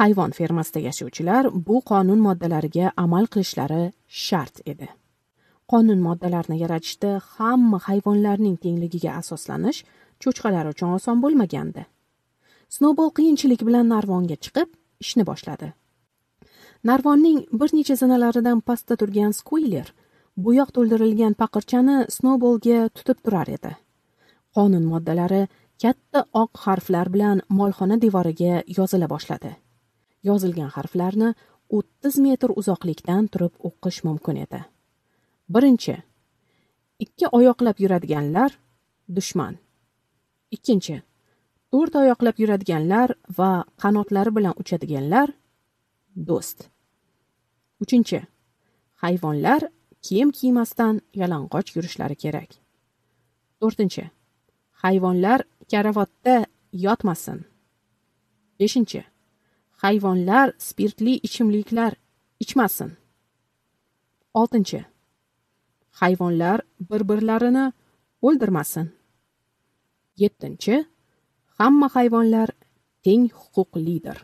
Hayvon fermasida yashovchilar bu qonun moddalariga amal qilishlari shart edi. Qonun moddalarini yaratishda hamma hayvonlarning tengligiga asoslanish cho'chqalar uchun oson bo'lmagandi. Snowball qiyinchilik bilan narvonga chiqib ishni boshladi. Narvonning bir necha zinalaridan pastda turgan skuyler bo'yoq to'ldirilgan paqirchani snowballga tutib turar edi. Qonun moddalari katta oq harflar bilan molxona devoriga yozila boshladi. Yozilgan harflarni o'ttiz metr uzoqlikdan turib o'qish mumkin edi. Birinchi ikki oyoqlab yuradiganlar dushman. Ikkinchi to'rt oyoqlab yuradiganlar va qanotlari bilan uchadiganlar do'st. Uchinchi hayvonlar kiyim kiymasdan yalang'och yurishlari kerak. To'rtinchi hayvonlar karavotda yotmasin. Beshinchi hayvonlar spirtli ichimliklar ichmasin. Oltinchi hayvonlar bir birlarini o'ldirmasin. Yettinchi hamma hayvonlar teng huquqlidir.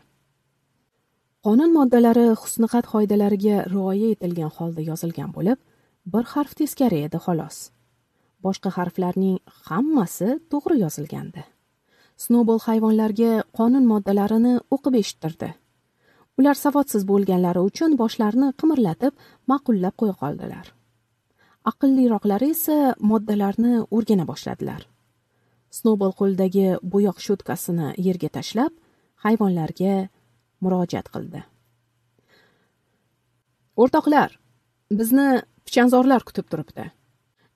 Qonun moddalari husniqat qoidalariga rioya etilgan holda yozilgan bo'lib bir harf teskari edi xolos. Boshqa harflarning hammasi to'g'ri yozilgandi. Snobol hayvonlarga qonun moddalarini o'qib eshittirdi. Ular savodsiz bo'lganlari uchun boshlarini qimirlatib ma'qullab qo'ya qoldilar. Aqlliroqlari esa moddalarni o'rgana boshladilar. Snobol qo'lidagi bo'yoq shotkasini yerga tashlab hayvonlarga murojaat qildi. O'rtoqlar bizni pichanzorlar kutib turibdi.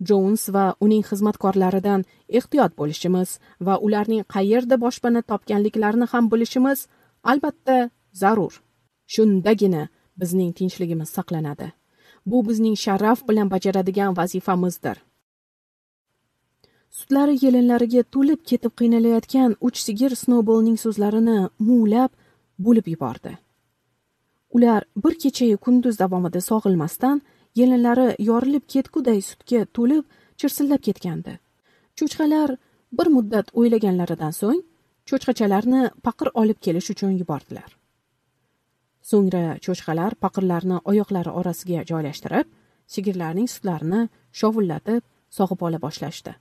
Jons va uning xizmatkorlaridan ehtiyot bo'lishimiz va ularning qayerda boshpana topganliklarini ham bilishimiz albatta zarur. Shundagina bizning tinchligimiz saqlanadi. Bu bizning sharaf bilan bajaradigan vazifamizdir. Sutlari yelinlariga to'lib ketib qiynalayotgan uch sigir snowballning so'zlarini muvlab bo'lib yubordi. Ular bir kechayu kunduz davomida sog'ilmasdan yelinlari yorilib ketguday sutga to'lib chirsillab ketgandi. Cho'chqalar bir muddat o'ylaganlaridan so'ng cho'chqachalarni paqir olib kelish uchun yubordilar. So'ngra cho'chqalar paqirlarni oyoqlari orasiga joylashtirib sigirlarning sutlarini shovullatib sog'ib ola boshlashdi.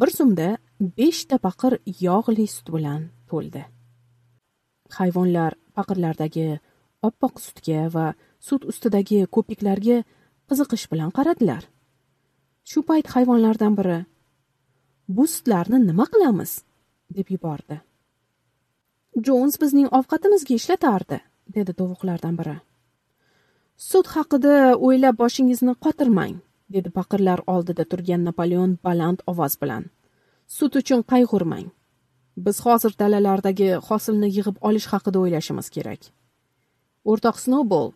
Bir zumda beshta paqir yog'li sut bilan to'ldi. Hayvonlar paqirlardagi oppoq sutga va sut ustidagi ko'piklarga qiziqish bilan qaradilar. Shu payt hayvonlardan biri bu sutlarni nima qilamiz? deb yubordi. Jons bizning ovqatimizga ishlatardi. Dedi tovuqlardan biri. Sut haqida o'ylab boshingizni qotirmang dedi paqirlar oldida turgan napoleon baland ovoz bilan. Sut uchun qayg'urmang. Biz hozir dalalardagi hosilni yig'ib olish haqida o'ylashimiz kerak. O'rtoq snoubol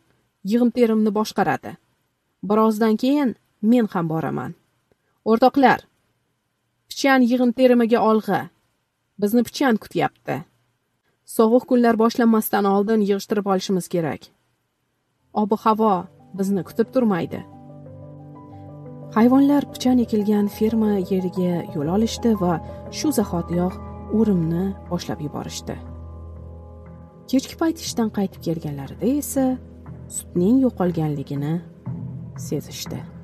yig'im terimni boshqaradi. Birozdan keyin men ham boraman. O'rtoqlar pichan yig'im terimiga olg'a. Bizni pichan kutyapti. Sovuq kunlar boshlanmasdan oldin yig'ishtirib olishimiz kerak. Ob havo bizni kutib turmaydi. Hayvonlar pichan ekilgan ferma yeriga yo'l olishdi va shu zahotiyoq o'rimni boshlab yuborishdi. Kechki payt ishdan qaytib kelganlarida esa sutning yo'qolganligini sezishdi.